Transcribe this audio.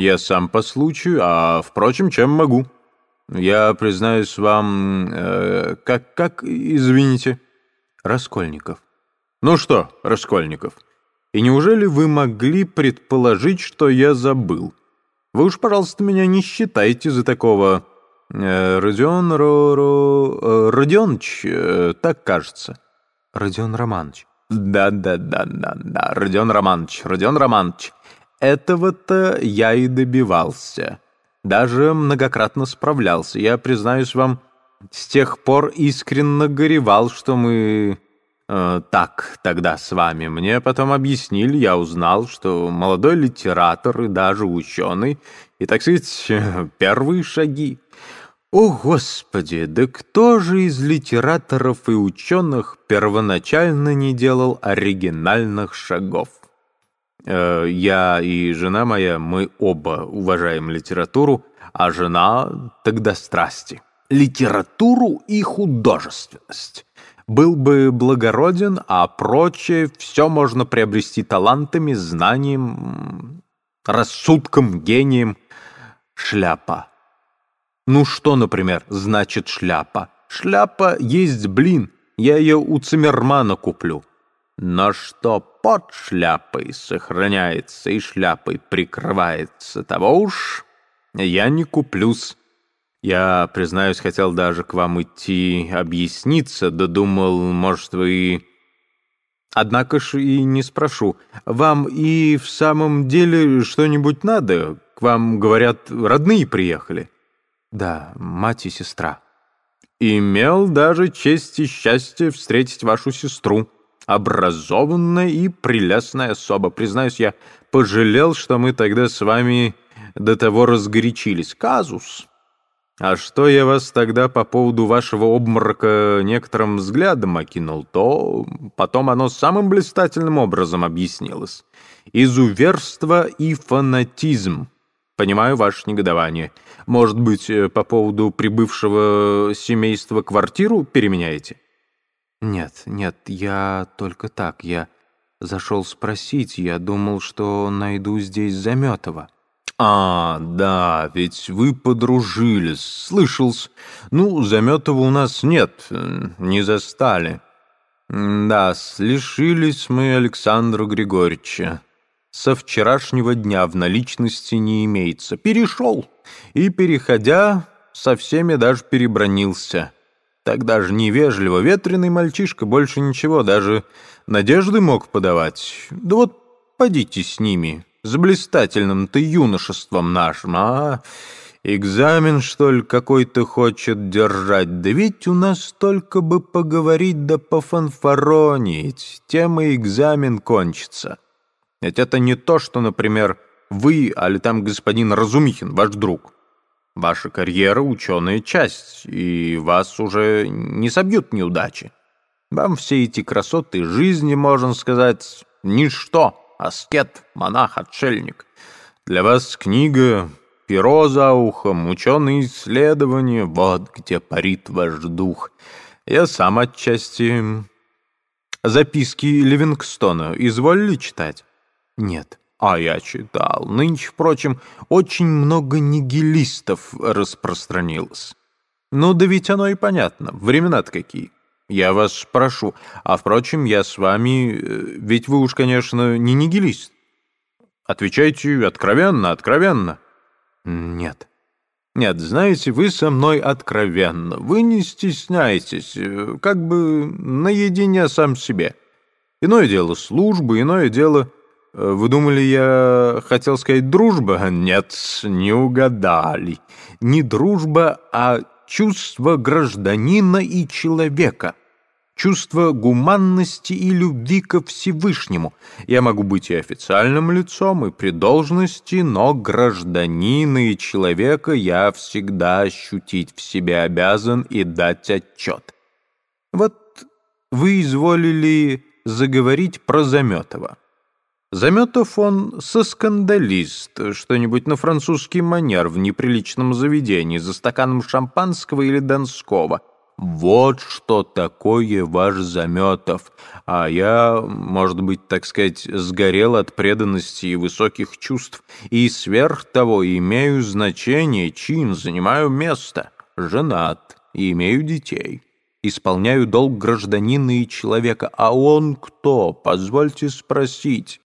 Я сам по случаю, а, впрочем, чем могу. Я признаюсь вам... Э, как, как, извините? Раскольников. Ну что, Раскольников, и неужели вы могли предположить, что я забыл? Вы уж, пожалуйста, меня не считайте за такого... Э, Родион Ро... Ро... Э, Родионыч, э, так кажется. Родион Романович. Да-да-да-да-да, Родион Романович, Родион Романович. Этого-то я и добивался. Даже многократно справлялся. Я, признаюсь вам, с тех пор искренне горевал, что мы... Э, так тогда с вами. Мне потом объяснили, я узнал, что молодой литератор и даже ученый, и, так сказать, первые шаги. О, Господи, да кто же из литераторов и ученых первоначально не делал оригинальных шагов? Э, я и жена моя, мы оба уважаем литературу, а жена тогда страсти. Литературу и художественность. Был бы благороден, а прочее все можно приобрести талантами, знанием, рассудком, гением. Шляпа. Ну что, например, значит шляпа? Шляпа есть блин, я ее у Циммермана куплю. Но что под шляпой сохраняется и шляпой прикрывается, того уж я не куплюсь. Я, признаюсь, хотел даже к вам идти объясниться, да думал, может, вы... Однако ж и не спрошу, вам и в самом деле что-нибудь надо? К вам, говорят, родные приехали? Да, мать и сестра. Имел даже честь и счастье встретить вашу сестру образованная и прелестная особа. Признаюсь, я пожалел, что мы тогда с вами до того разгорячились. Казус. А что я вас тогда по поводу вашего обморока некоторым взглядом окинул, то потом оно самым блистательным образом объяснилось. Изуверство и фанатизм. Понимаю ваше негодование. Может быть, э, по поводу прибывшего семейства квартиру переменяете? «Нет, нет, я только так. Я зашел спросить. Я думал, что найду здесь Заметова». «А, да, ведь вы подружились, слышался. Ну, Заметова у нас нет, не застали. Да, лишились мы Александра Григорьевича. Со вчерашнего дня в наличности не имеется. Перешел, и, переходя, со всеми даже перебронился». Так даже невежливо, ветреный мальчишка, больше ничего, даже надежды мог подавать. Да вот подите с ними, с блистательным-то юношеством нашим, а... Экзамен, что ли, какой-то хочет держать? Да ведь у нас только бы поговорить да пофанфаронить, тем и экзамен кончится. Ведь это не то, что, например, вы, али там господин Разумихин, ваш друг. Ваша карьера — ученая часть, и вас уже не собьют неудачи. Вам все эти красоты жизни, можно сказать, ничто. Аскет, монах, отшельник. Для вас книга, перо за ухом, ученые исследования — вот где парит ваш дух. Я сам отчасти... Записки Ливингстона изволили читать? Нет. А я читал. Нынче, впрочем, очень много нигилистов распространилось. Ну да ведь оно и понятно. Времена-то какие. Я вас спрошу. А, впрочем, я с вами... Э, ведь вы уж, конечно, не нигилист. Отвечайте откровенно, откровенно. Нет. Нет, знаете, вы со мной откровенно. Вы не стесняйтесь, э, как бы наедине сам себе. Иное дело служба, иное дело вы думали, я хотел сказать дружба? Нет, не угадали. Не дружба, а чувство гражданина и человека. Чувство гуманности и любви ко Всевышнему. Я могу быть и официальным лицом, и при должности, но гражданина и человека я всегда ощутить в себе обязан и дать отчет. Вот вы изволили заговорить про Заметова. Заметов он соскандалист, что-нибудь на французский манер в неприличном заведении за стаканом шампанского или донского. Вот что такое ваш Заметов. А я, может быть, так сказать, сгорел от преданности и высоких чувств. И сверх того имею значение, чин, занимаю место. Женат и имею детей. Исполняю долг гражданина и человека. А он кто? Позвольте спросить.